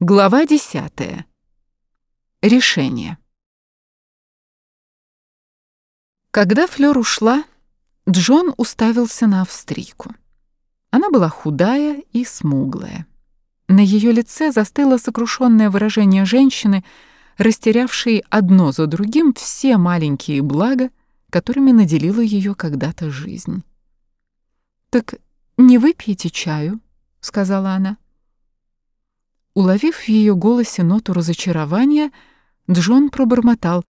Глава десятая. Решение. Когда Флёр ушла, Джон уставился на австрийку. Она была худая и смуглая. На ее лице застыло сокрушенное выражение женщины, растерявшей одно за другим все маленькие блага, которыми наделила ее когда-то жизнь. «Так не выпьете чаю?» — сказала она. Уловив в ее голосе ноту разочарования, Джон пробормотал.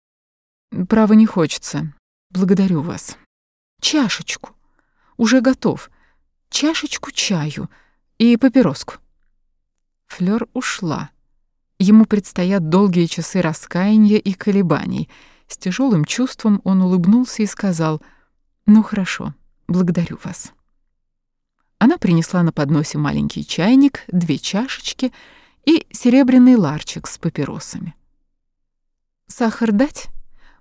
«Право не хочется. Благодарю вас. Чашечку. Уже готов. Чашечку чаю и папироску». Флёр ушла. Ему предстоят долгие часы раскаяния и колебаний. С тяжелым чувством он улыбнулся и сказал, «Ну хорошо, благодарю вас». Она принесла на подносе маленький чайник, две чашечки — и серебряный ларчик с папиросами. «Сахар дать?»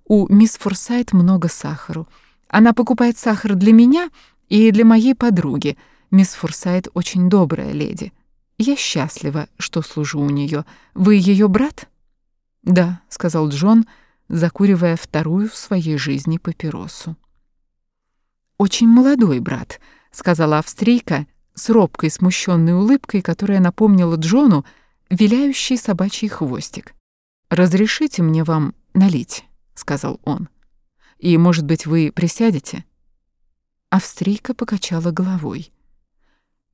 У мисс Форсайт много сахару. Она покупает сахар для меня и для моей подруги. Мисс Форсайт очень добрая леди. Я счастлива, что служу у нее. Вы ее брат? Да, сказал Джон, закуривая вторую в своей жизни папиросу. Очень молодой брат, сказала австрийка с робкой смущенной улыбкой, которая напомнила Джону, виляющий собачий хвостик. «Разрешите мне вам налить», — сказал он. «И, может быть, вы присядете?» Австрийка покачала головой.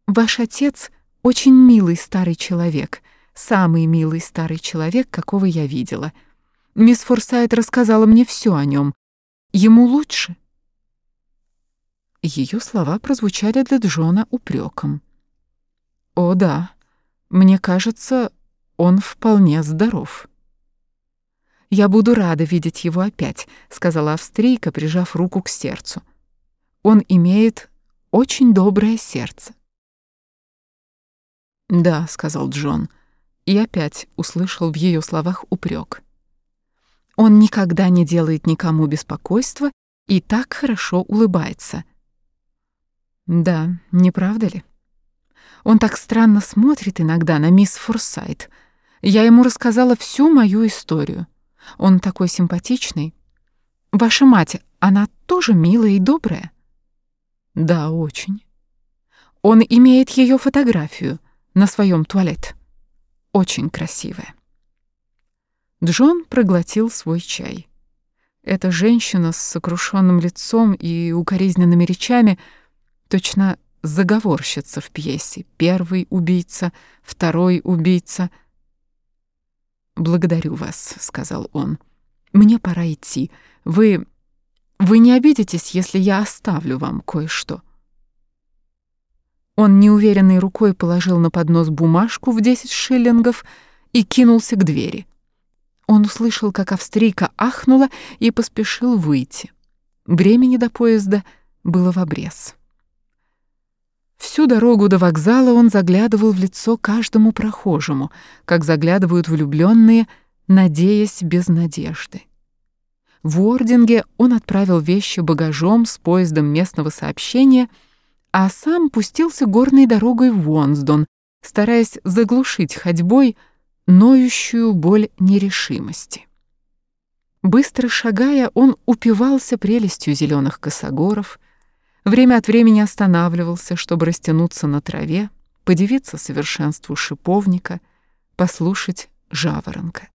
«Ваш отец очень милый старый человек, самый милый старый человек, какого я видела. Мисс Форсайт рассказала мне все о нем. Ему лучше?» Ее слова прозвучали для Джона упреком. «О, да», мне кажется, он вполне здоров. «Я буду рада видеть его опять», — сказала австрийка, прижав руку к сердцу. «Он имеет очень доброе сердце». «Да», — сказал Джон, и опять услышал в ее словах упрек. «Он никогда не делает никому беспокойства и так хорошо улыбается». «Да, не правда ли?» Он так странно смотрит иногда на мисс Форсайт. Я ему рассказала всю мою историю. Он такой симпатичный. Ваша мать, она тоже милая и добрая? Да, очень. Он имеет ее фотографию на своем туалет. Очень красивая. Джон проглотил свой чай. Эта женщина с сокрушенным лицом и укоризненными речами точно заговорщица в пьесе. Первый убийца, второй убийца. «Благодарю вас», — сказал он. «Мне пора идти. Вы... вы не обидитесь, если я оставлю вам кое-что?» Он неуверенной рукой положил на поднос бумажку в десять шиллингов и кинулся к двери. Он услышал, как австрийка ахнула и поспешил выйти. Времени до поезда было в обрез. Всю дорогу до вокзала он заглядывал в лицо каждому прохожему, как заглядывают влюбленные, надеясь без надежды. В Уординге он отправил вещи багажом с поездом местного сообщения, а сам пустился горной дорогой в Уонсдон, стараясь заглушить ходьбой ноющую боль нерешимости. Быстро шагая, он упивался прелестью зеленых косогоров, Время от времени останавливался, чтобы растянуться на траве, подивиться совершенству шиповника, послушать жаворонка.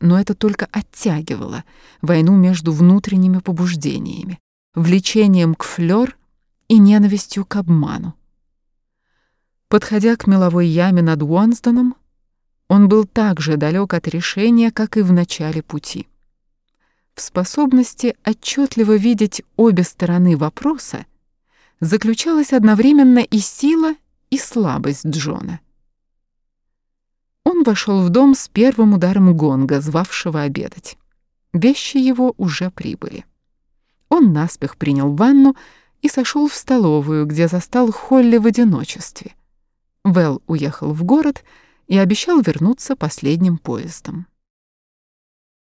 Но это только оттягивало войну между внутренними побуждениями, влечением к флёр и ненавистью к обману. Подходя к меловой яме над Уонсдоном, он был так же далек от решения, как и в начале пути. В способности отчетливо видеть обе стороны вопроса заключалась одновременно и сила, и слабость Джона. Он вошел в дом с первым ударом гонга, звавшего обедать. Вещи его уже прибыли. Он наспех принял ванну и сошел в столовую, где застал Холли в одиночестве. Вэл уехал в город и обещал вернуться последним поездом.